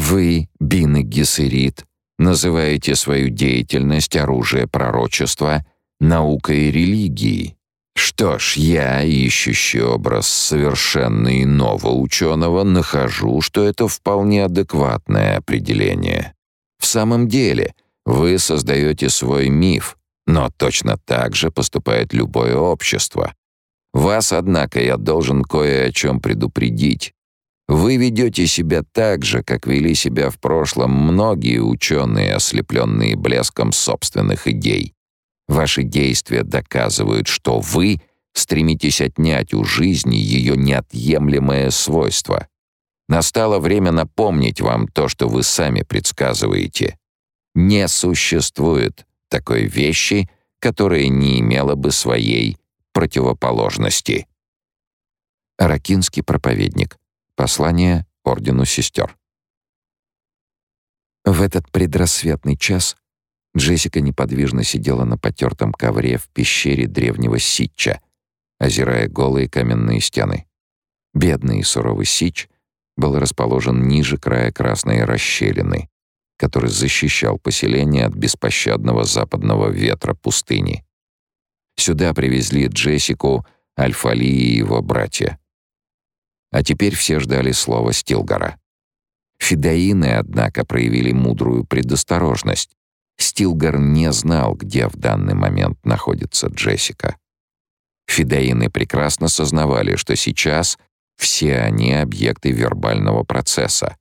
Вы, Бин и Гессерит, называете свою деятельность оружие пророчества наукой и религией. Что ж, я, ищущий образ совершенно иного ученого, нахожу, что это вполне адекватное определение. В самом деле, вы создаете свой миф, но точно так же поступает любое общество. Вас, однако, я должен кое о чем предупредить. Вы ведете себя так же, как вели себя в прошлом многие ученые, ослепленные блеском собственных идей. Ваши действия доказывают, что вы стремитесь отнять у жизни ее неотъемлемое свойство. Настало время напомнить вам то, что вы сами предсказываете. Не существует такой вещи, которая не имела бы своей противоположности. Аракинский проповедник. Послание ордену сестер. В этот предрассветный час Джессика неподвижно сидела на потертом ковре в пещере древнего Ситча, озирая голые каменные стены. Бедный и суровый Сич был расположен ниже края красной расщелины, который защищал поселение от беспощадного западного ветра пустыни. Сюда привезли Джессику, Альфали и его братья. А теперь все ждали слова Стилгара. Фидаины, однако, проявили мудрую предосторожность Стилгар не знал, где в данный момент находится Джессика. Фидеины прекрасно сознавали, что сейчас все они объекты вербального процесса,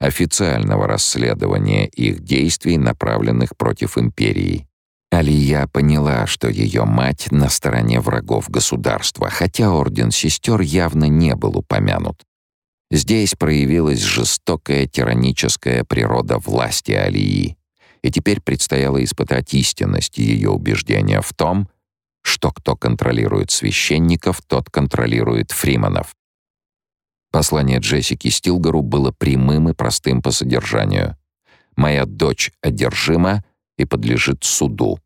официального расследования их действий, направленных против империи. Алия поняла, что ее мать на стороне врагов государства, хотя Орден Сестер явно не был упомянут. Здесь проявилась жестокая тираническая природа власти Алии и теперь предстояло испытать истинность ее убеждения в том, что кто контролирует священников, тот контролирует фриманов. Послание Джессики Стилгару было прямым и простым по содержанию. «Моя дочь одержима и подлежит суду».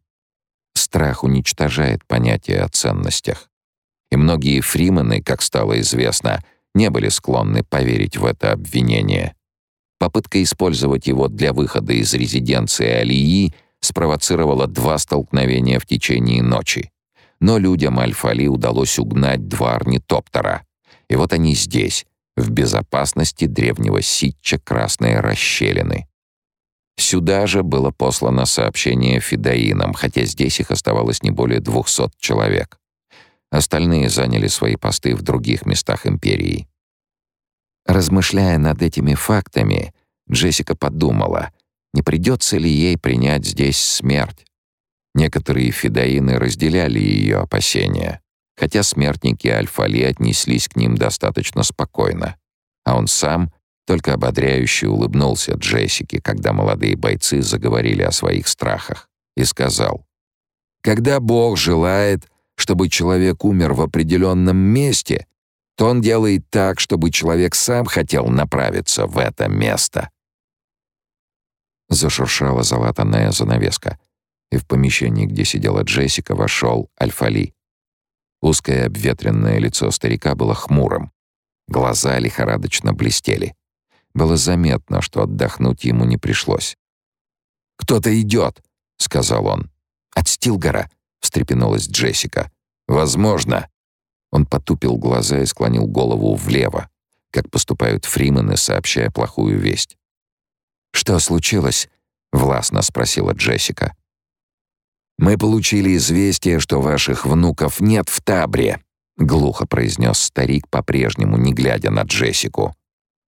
Страх уничтожает понятие о ценностях. И многие фримены, как стало известно, не были склонны поверить в это обвинение. Попытка использовать его для выхода из резиденции Алии спровоцировала два столкновения в течение ночи. Но людям Альфали удалось угнать два орнитоптера. И вот они здесь, в безопасности древнего ситча Красной расщелины. Сюда же было послано сообщение фидаинам, хотя здесь их оставалось не более 200 человек. Остальные заняли свои посты в других местах империи. Размышляя над этими фактами, Джессика подумала, не придется ли ей принять здесь смерть. Некоторые фидаины разделяли ее опасения, хотя смертники Альфали отнеслись к ним достаточно спокойно. А он сам только ободряюще улыбнулся Джессике, когда молодые бойцы заговорили о своих страхах, и сказал, «Когда Бог желает, чтобы человек умер в определенном месте, то он делает так, чтобы человек сам хотел направиться в это место. Зашуршала залатанная занавеска, и в помещении, где сидела Джессика, вошел Альфали. Узкое обветренное лицо старика было хмурым. Глаза лихорадочно блестели. Было заметно, что отдохнуть ему не пришлось. «Кто-то идет», — сказал он. «От Стилгора», — встрепенулась Джессика. «Возможно», он потупил глаза и склонил голову влево, как поступают фримены, сообщая плохую весть. «Что случилось?» — властно спросила Джессика. «Мы получили известие, что ваших внуков нет в Табре», — глухо произнес старик, по-прежнему не глядя на Джессику.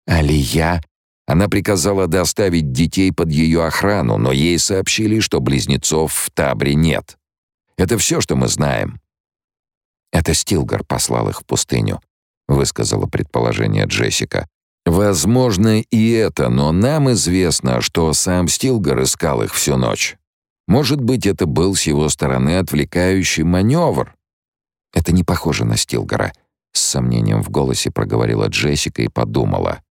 «Алия?» Она приказала доставить детей под ее охрану, но ей сообщили, что близнецов в Табре нет. Это все, что мы знаем. «Это Стилгар послал их в пустыню», — высказала предположение Джессика. «Возможно и это, но нам известно, что сам Стилгар искал их всю ночь. Может быть, это был с его стороны отвлекающий маневр?» «Это не похоже на Стилгара», — с сомнением в голосе проговорила Джессика и подумала.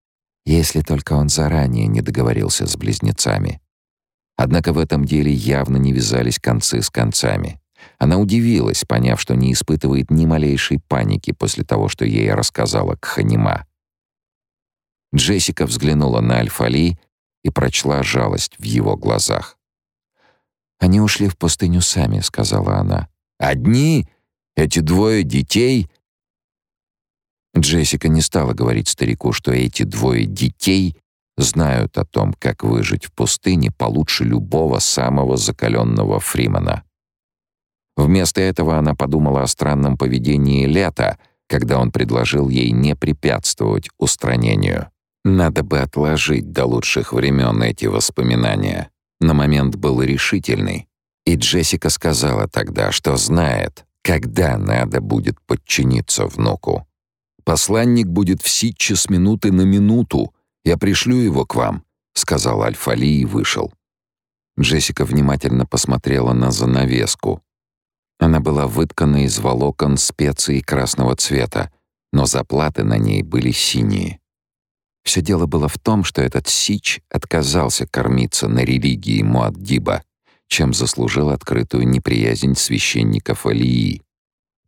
«Если только он заранее не договорился с близнецами». Однако в этом деле явно не вязались концы с концами. Она удивилась, поняв, что не испытывает ни малейшей паники после того, что ей рассказала Кханима. Джессика взглянула на Альфали и прочла жалость в его глазах. «Они ушли в пустыню сами», — сказала она. «Одни? Эти двое детей?» Джессика не стала говорить старику, что эти двое детей знают о том, как выжить в пустыне получше любого самого закаленного Фримана. Вместо этого она подумала о странном поведении Лета, когда он предложил ей не препятствовать устранению. Надо бы отложить до лучших времен эти воспоминания. Но момент был решительный, и Джессика сказала тогда, что знает, когда надо будет подчиниться внуку. «Посланник будет в Ситче с минуты на минуту. Я пришлю его к вам», — сказал Альфали и вышел. Джессика внимательно посмотрела на занавеску. Она была выткана из волокон специй красного цвета, но заплаты на ней были синие. Все дело было в том, что этот Сич отказался кормиться на религии Муаддиба, чем заслужил открытую неприязнь священников Алии.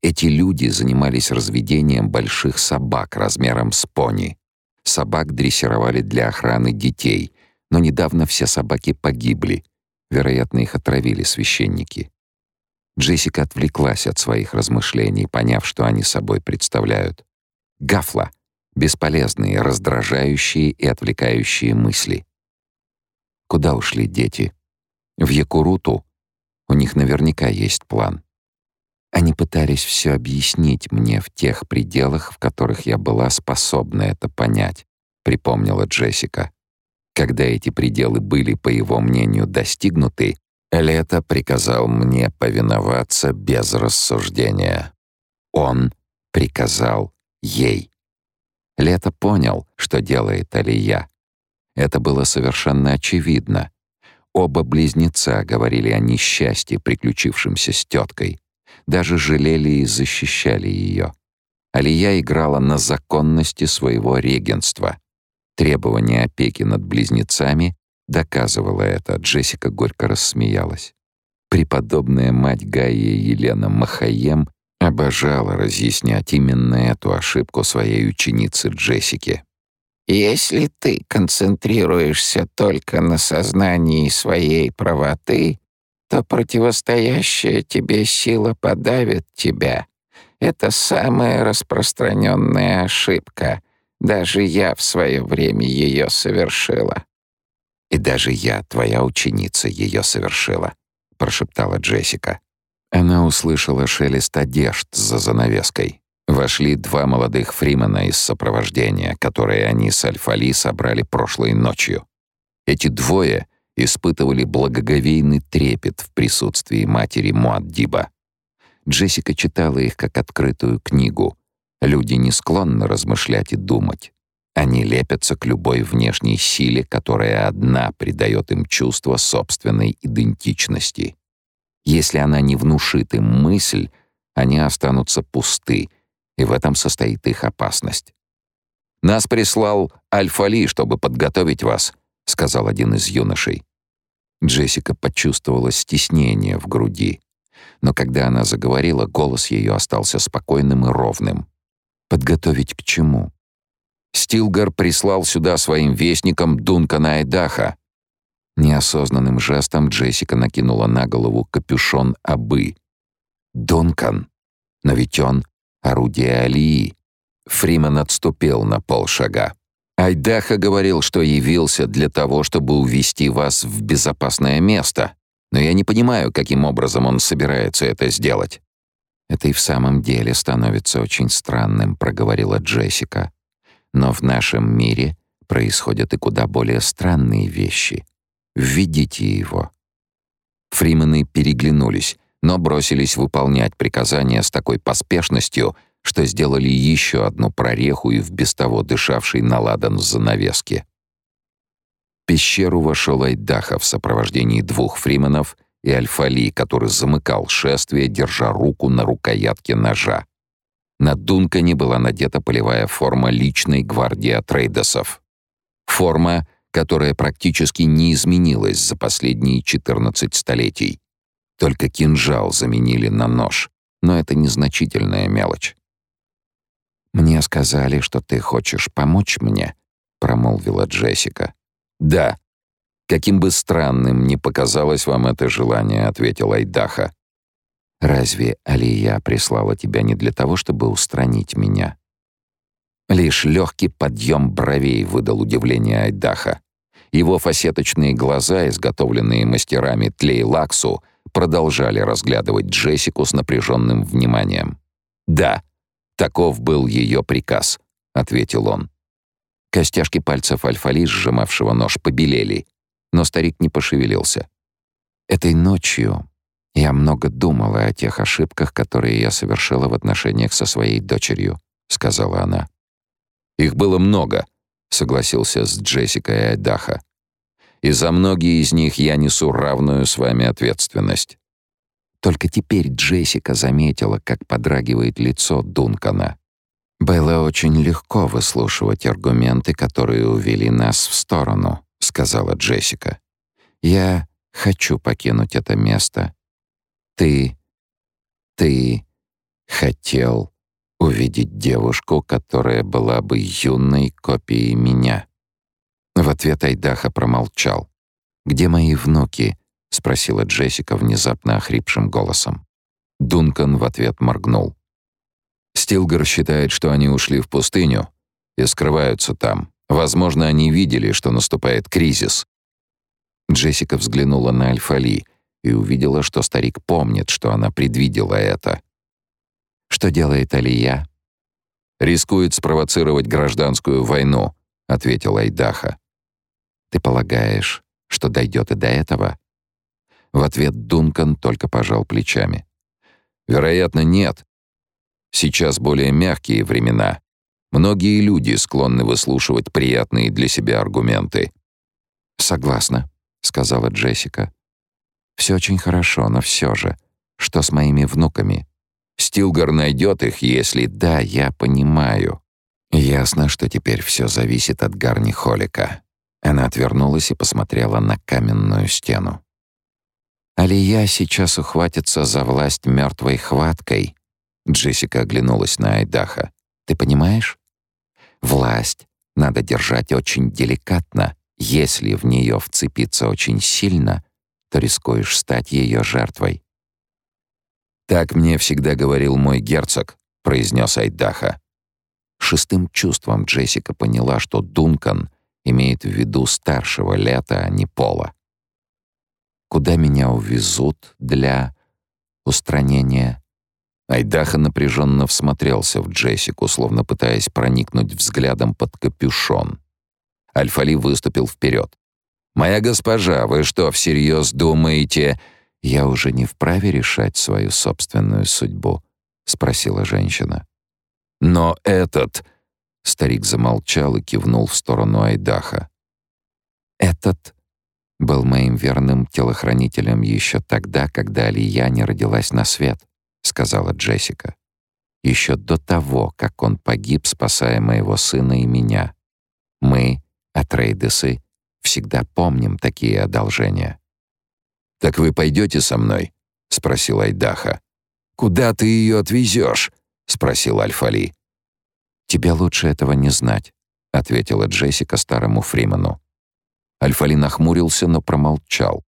Эти люди занимались разведением больших собак размером с пони. Собак дрессировали для охраны детей, но недавно все собаки погибли. Вероятно, их отравили священники. Джессика отвлеклась от своих размышлений, поняв, что они собой представляют. Гафла — Бесполезные, раздражающие и отвлекающие мысли. Куда ушли дети? В Якуруту? У них наверняка есть план. Они пытались все объяснить мне в тех пределах, в которых я была способна это понять, припомнила Джессика. Когда эти пределы были, по его мнению, достигнуты, Лето приказал мне повиноваться без рассуждения. Он приказал ей. Лето понял, что делает Алия. Это было совершенно очевидно. Оба близнеца говорили о несчастье, приключившемся с теткой. Даже жалели и защищали ее. Алия играла на законности своего регенства. Требование опеки над близнецами доказывало это. Джессика горько рассмеялась. Преподобная мать Гаи Елена Махаем Обожала разъяснять именно эту ошибку своей ученицы Джессике. «Если ты концентрируешься только на сознании своей правоты, то противостоящая тебе сила подавит тебя. Это самая распространенная ошибка. Даже я в свое время ее совершила». «И даже я, твоя ученица, ее совершила», — прошептала Джессика. Она услышала шелест одежд за занавеской. Вошли два молодых фримена из сопровождения, которые они с Альфали собрали прошлой ночью. Эти двое испытывали благоговейный трепет в присутствии матери Муаддиба. Джессика читала их как открытую книгу. Люди не склонны размышлять и думать. Они лепятся к любой внешней силе, которая одна придает им чувство собственной идентичности. Если она не внушит им мысль, они останутся пусты, и в этом состоит их опасность. «Нас прислал Альфали, чтобы подготовить вас», — сказал один из юношей. Джессика почувствовала стеснение в груди, но когда она заговорила, голос ее остался спокойным и ровным. «Подготовить к чему?» Стилгар прислал сюда своим вестникам Дункана Айдаха, Неосознанным жестом Джессика накинула на голову капюшон Абы. «Дункан! Но ведь он — орудие Алии!» Фриман отступил на полшага. «Айдаха говорил, что явился для того, чтобы увести вас в безопасное место, но я не понимаю, каким образом он собирается это сделать». «Это и в самом деле становится очень странным», — проговорила Джессика. «Но в нашем мире происходят и куда более странные вещи. Введите его». Фримены переглянулись, но бросились выполнять приказания с такой поспешностью, что сделали еще одну прореху и в без того дышавший на ладан занавеске. В пещеру вошел Айдаха в сопровождении двух фрименов и Альфали, который замыкал шествие, держа руку на рукоятке ножа. На Дункане была надета полевая форма личной гвардии Атрейдесов. Форма — которая практически не изменилась за последние 14 столетий. Только кинжал заменили на нож, но это незначительная мелочь. «Мне сказали, что ты хочешь помочь мне», — промолвила Джессика. «Да. Каким бы странным ни показалось вам это желание», — ответил Айдаха. «Разве Алия прислала тебя не для того, чтобы устранить меня?» Лишь легкий подъем бровей выдал удивление Айдаха. Его фасеточные глаза, изготовленные мастерами Тлей-Лаксу, продолжали разглядывать Джессику с напряженным вниманием. «Да, таков был ее приказ», — ответил он. Костяшки пальцев Альфали, сжимавшего нож, побелели, но старик не пошевелился. «Этой ночью я много думала о тех ошибках, которые я совершила в отношениях со своей дочерью», — сказала она. «Их было много», — согласился с Джессикой Айдаха. «И за многие из них я несу равную с вами ответственность». Только теперь Джессика заметила, как подрагивает лицо Дункана. «Было очень легко выслушивать аргументы, которые увели нас в сторону», — сказала Джессика. «Я хочу покинуть это место. Ты... ты хотел увидеть девушку, которая была бы юной копией меня». В ответ Айдаха промолчал. «Где мои внуки?» — спросила Джессика внезапно охрипшим голосом. Дункан в ответ моргнул. Стилгер считает, что они ушли в пустыню и скрываются там. Возможно, они видели, что наступает кризис. Джессика взглянула на Альфали и увидела, что старик помнит, что она предвидела это. «Что делает Алия?» «Рискует спровоцировать гражданскую войну», — ответил Айдаха. «Ты полагаешь, что дойдет и до этого?» В ответ Дункан только пожал плечами. «Вероятно, нет. Сейчас более мягкие времена. Многие люди склонны выслушивать приятные для себя аргументы». «Согласна», — сказала Джессика. «Все очень хорошо, но все же. Что с моими внуками?» «Стилгар найдет их, если да, я понимаю». Ясно, что теперь все зависит от Гарни Холика. Она отвернулась и посмотрела на каменную стену. Алия сейчас ухватится за власть мертвой хваткой. Джессика оглянулась на Айдаха. Ты понимаешь? Власть надо держать очень деликатно. Если в нее вцепиться очень сильно, то рискуешь стать ее жертвой. «Так мне всегда говорил мой герцог», — произнес Айдаха. Шестым чувством Джессика поняла, что Дункан имеет в виду старшего лета, а не пола. Куда меня увезут для устранения? Айдаха напряженно всмотрелся в Джессику, словно пытаясь проникнуть взглядом под капюшон. Альфали выступил вперед. «Моя госпожа, вы что, всерьез думаете...» «Я уже не вправе решать свою собственную судьбу?» — спросила женщина. «Но этот...» — старик замолчал и кивнул в сторону Айдаха. «Этот был моим верным телохранителем еще тогда, когда Алия не родилась на свет», — сказала Джессика. «Еще до того, как он погиб, спасая моего сына и меня. Мы, Атрейдесы, всегда помним такие одолжения». «Так вы пойдете со мной?» — спросил Айдаха. «Куда ты ее отвезешь?» — спросил Альфали. «Тебе лучше этого не знать», — ответила Джессика старому Фриману. Альфали нахмурился, но промолчал.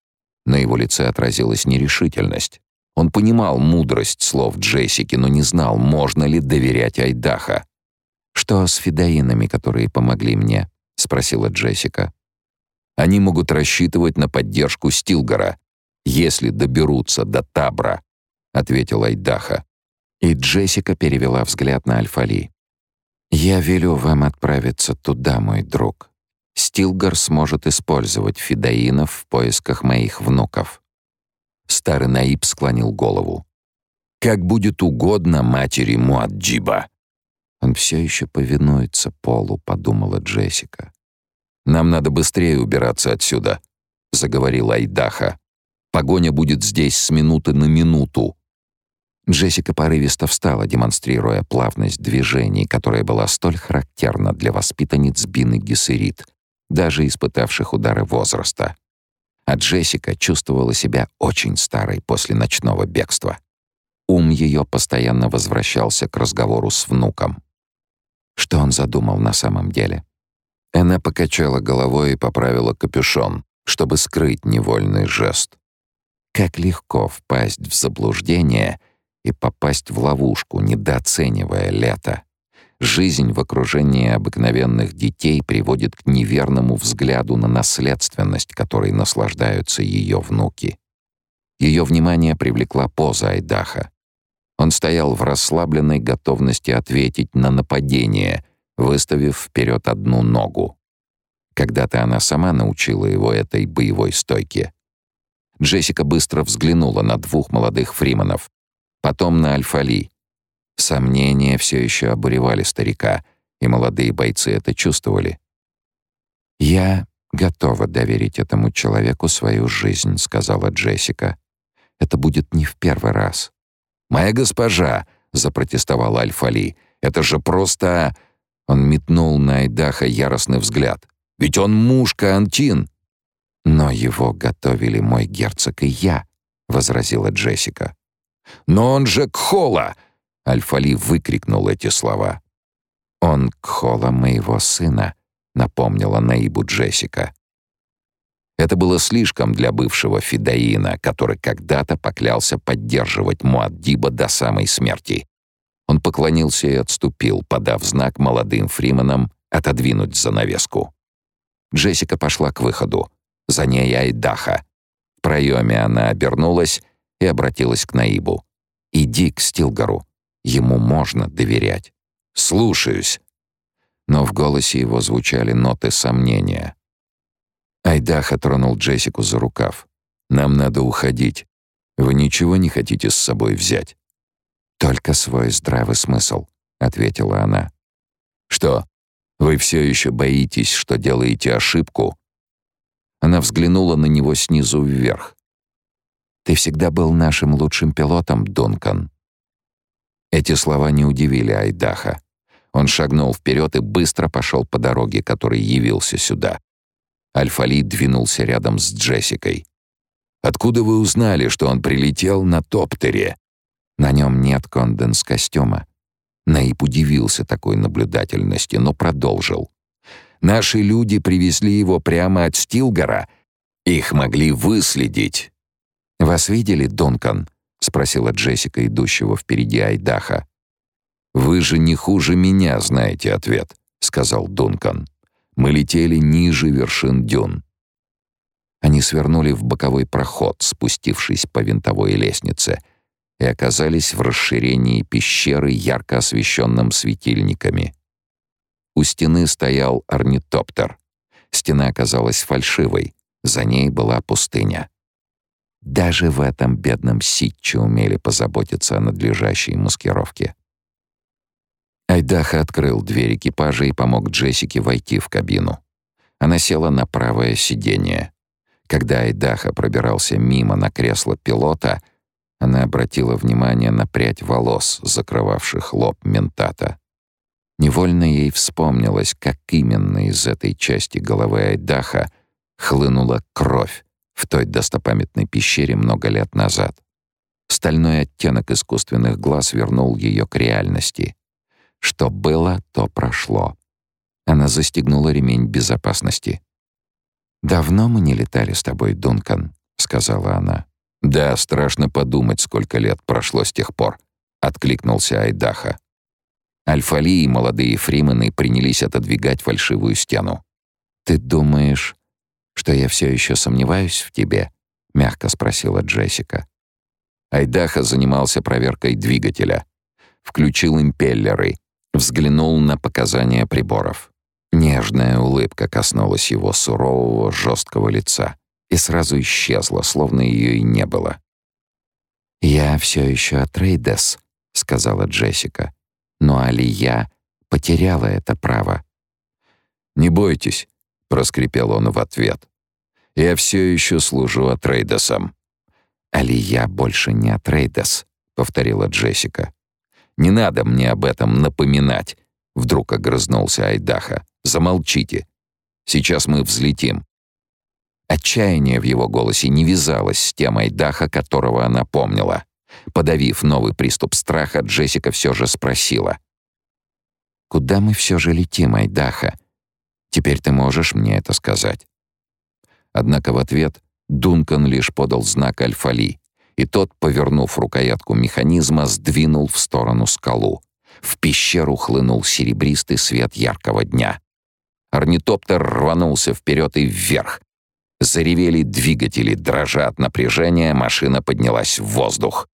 На его лице отразилась нерешительность. Он понимал мудрость слов Джессики, но не знал, можно ли доверять Айдаха. «Что с фидаинами, которые помогли мне?» — спросила Джессика. «Они могут рассчитывать на поддержку Стилгора, если доберутся до Табра», — ответил Айдаха. И Джессика перевела взгляд на Альфали. «Я велю вам отправиться туда, мой друг. Стилгар сможет использовать фидаинов в поисках моих внуков. Старый Наиб склонил голову. «Как будет угодно матери Муаджиба». «Он все еще повинуется Полу», — подумала Джессика. «Нам надо быстрее убираться отсюда», — заговорил Айдаха. «Погоня будет здесь с минуты на минуту». Джессика порывисто встала, демонстрируя плавность движений, которая была столь характерна для воспитанниц Бины Гессерит — даже испытавших удары возраста. А Джессика чувствовала себя очень старой после ночного бегства. Ум ее постоянно возвращался к разговору с внуком. Что он задумал на самом деле? Она покачала головой и поправила капюшон, чтобы скрыть невольный жест. Как легко впасть в заблуждение и попасть в ловушку, недооценивая лето. Жизнь в окружении обыкновенных детей приводит к неверному взгляду на наследственность, которой наслаждаются ее внуки. Ее внимание привлекла поза Айдаха. Он стоял в расслабленной готовности ответить на нападение, выставив вперед одну ногу. Когда-то она сама научила его этой боевой стойке. Джессика быстро взглянула на двух молодых фриманов, потом на Альфали. Сомнения все еще обуревали старика, и молодые бойцы это чувствовали. «Я готова доверить этому человеку свою жизнь», — сказала Джессика. «Это будет не в первый раз». «Моя госпожа», — запротестовал Альфали, — «это же просто...» Он метнул на Айдаха яростный взгляд. «Ведь он муж Каантин!» «Но его готовили мой герцог и я», — возразила Джессика. «Но он же Кхола!» — Альфали выкрикнул эти слова. «Он Кхола моего сына», — напомнила Наибу Джессика. Это было слишком для бывшего Фидаина, который когда-то поклялся поддерживать Муаддиба до самой смерти. Он поклонился и отступил, подав знак молодым фриманам отодвинуть занавеску. Джессика пошла к выходу. За ней Айдаха. В проеме она обернулась и обратилась к Наибу. «Иди к Стилгару. Ему можно доверять». «Слушаюсь». Но в голосе его звучали ноты сомнения. Айдаха тронул Джессику за рукав. «Нам надо уходить. Вы ничего не хотите с собой взять?» «Только свой здравый смысл», — ответила она. «Что, вы все еще боитесь, что делаете ошибку?» Она взглянула на него снизу вверх. «Ты всегда был нашим лучшим пилотом, Дункан». Эти слова не удивили Айдаха. Он шагнул вперед и быстро пошел по дороге, который явился сюда. Альфали двинулся рядом с Джессикой. «Откуда вы узнали, что он прилетел на топтере?» «На нем нет конденс-костюма». Наиб удивился такой наблюдательности, но продолжил. «Наши люди привезли его прямо от Стилгора. Их могли выследить». «Вас видели, Дункан?» — спросила Джессика, идущего впереди Айдаха. «Вы же не хуже меня знаете ответ», — сказал Дункан. Мы летели ниже вершин дюн. Они свернули в боковой проход, спустившись по винтовой лестнице, и оказались в расширении пещеры, ярко освещенном светильниками. У стены стоял орнитоптер. Стена оказалась фальшивой, за ней была пустыня. Даже в этом бедном ситче умели позаботиться о надлежащей маскировке. Айдаха открыл дверь экипажа и помог Джессике войти в кабину. Она села на правое сиденье. Когда Айдаха пробирался мимо на кресло пилота, она обратила внимание на прядь волос, закрывавших лоб ментата. Невольно ей вспомнилось, как именно из этой части головы Айдаха хлынула кровь в той достопамятной пещере много лет назад. Стальной оттенок искусственных глаз вернул ее к реальности. Что было, то прошло. Она застегнула ремень безопасности. «Давно мы не летали с тобой, Дункан», — сказала она. «Да, страшно подумать, сколько лет прошло с тех пор», — откликнулся Айдаха. Альфали и молодые фримены принялись отодвигать фальшивую стену. «Ты думаешь, что я все еще сомневаюсь в тебе?» — мягко спросила Джессика. Айдаха занимался проверкой двигателя. Включил импеллеры Взглянул на показания приборов. Нежная улыбка коснулась его сурового, жесткого лица и сразу исчезла, словно ее и не было. «Я все еще от Рейдес», — сказала Джессика. «Но Алия потеряла это право». «Не бойтесь», — проскрипел он в ответ. «Я все еще служу от Рейдесам». «Алия больше не от Рейдес», — повторила Джессика. Не надо мне об этом напоминать, вдруг огрызнулся Айдаха. Замолчите. Сейчас мы взлетим. Отчаяние в его голосе не вязалось с тем Айдаха, которого она помнила. Подавив новый приступ страха, Джессика все же спросила. «Куда мы все же летим, Айдаха? Теперь ты можешь мне это сказать?» Однако в ответ Дункан лишь подал знак Альфали, и тот, повернув рукоятку механизма, сдвинул в сторону скалу. В пещеру хлынул серебристый свет яркого дня. Орнитоптер рванулся вперед и вверх. Заревели двигатели, дрожа от напряжения, машина поднялась в воздух.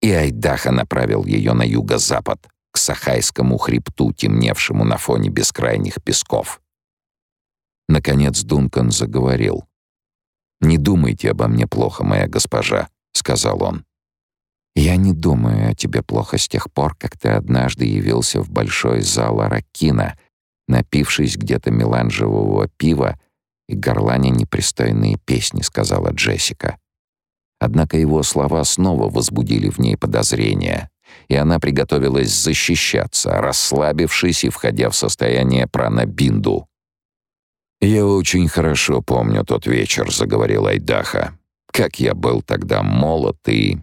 И Айдаха направил ее на юго-запад, к Сахайскому хребту, темневшему на фоне бескрайних песков. Наконец Дункан заговорил. «Не думайте обо мне плохо, моя госпожа», — сказал он. «Я не думаю о тебе плохо с тех пор, как ты однажды явился в большой зал Аракина, напившись где-то меланжевого пива и горланя непристойные песни», — сказала Джессика. Однако его слова снова возбудили в ней подозрения, и она приготовилась защищаться, расслабившись и входя в состояние пранабинду. «Я очень хорошо помню тот вечер», — заговорил Айдаха. «Как я был тогда молод и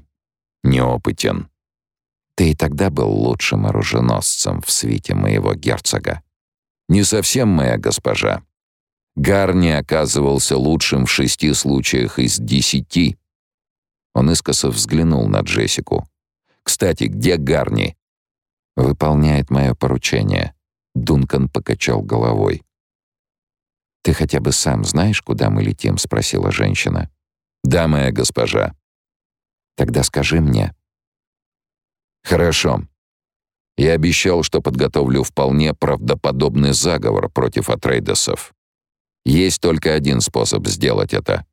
неопытен». «Ты и тогда был лучшим оруженосцем в свите моего герцога». «Не совсем моя госпожа. Гарни оказывался лучшим в шести случаях из десяти». Он искоса взглянул на Джессику. «Кстати, где Гарни?» «Выполняет мое поручение». Дункан покачал головой. «Ты хотя бы сам знаешь, куда мы летим?» — спросила женщина. «Да, моя госпожа». «Тогда скажи мне». «Хорошо. Я обещал, что подготовлю вполне правдоподобный заговор против Атрейдесов. Есть только один способ сделать это».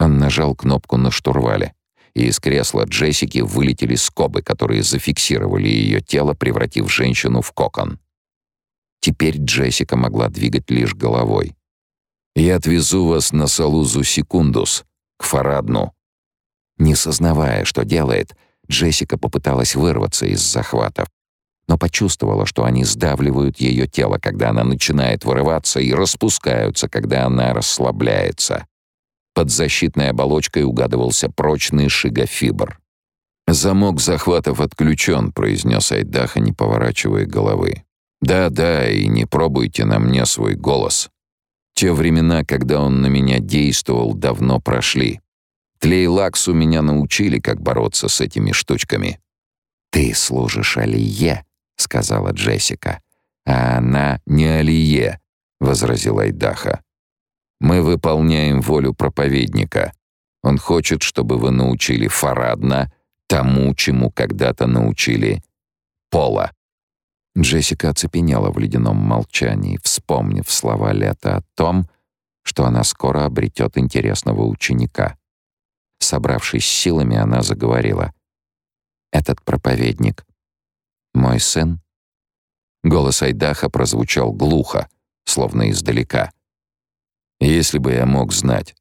Он нажал кнопку на штурвале, и из кресла Джессики вылетели скобы, которые зафиксировали ее тело, превратив женщину в кокон. Теперь Джессика могла двигать лишь головой. Я отвезу вас на Салузу Секундус, к Фарадну». Не сознавая, что делает, Джессика попыталась вырваться из захватов, но почувствовала, что они сдавливают ее тело, когда она начинает вырываться, и распускаются, когда она расслабляется. Под защитной оболочкой угадывался прочный шигофибр. «Замок захватов отключен», — произнес Айдаха, не поворачивая головы. «Да-да, и не пробуйте на мне свой голос. Те времена, когда он на меня действовал, давно прошли. Тлейлаксу меня научили, как бороться с этими штучками. «Ты служишь Алие», — сказала Джессика. «А она не Алие», — возразил Айдаха. «Мы выполняем волю проповедника. Он хочет, чтобы вы научили Фарадна тому, чему когда-то научили Пола». Джессика оцепенела в ледяном молчании, вспомнив слова Лета о том, что она скоро обретет интересного ученика. Собравшись силами, она заговорила. «Этот проповедник — мой сын?» Голос Айдаха прозвучал глухо, словно издалека. «Если бы я мог знать.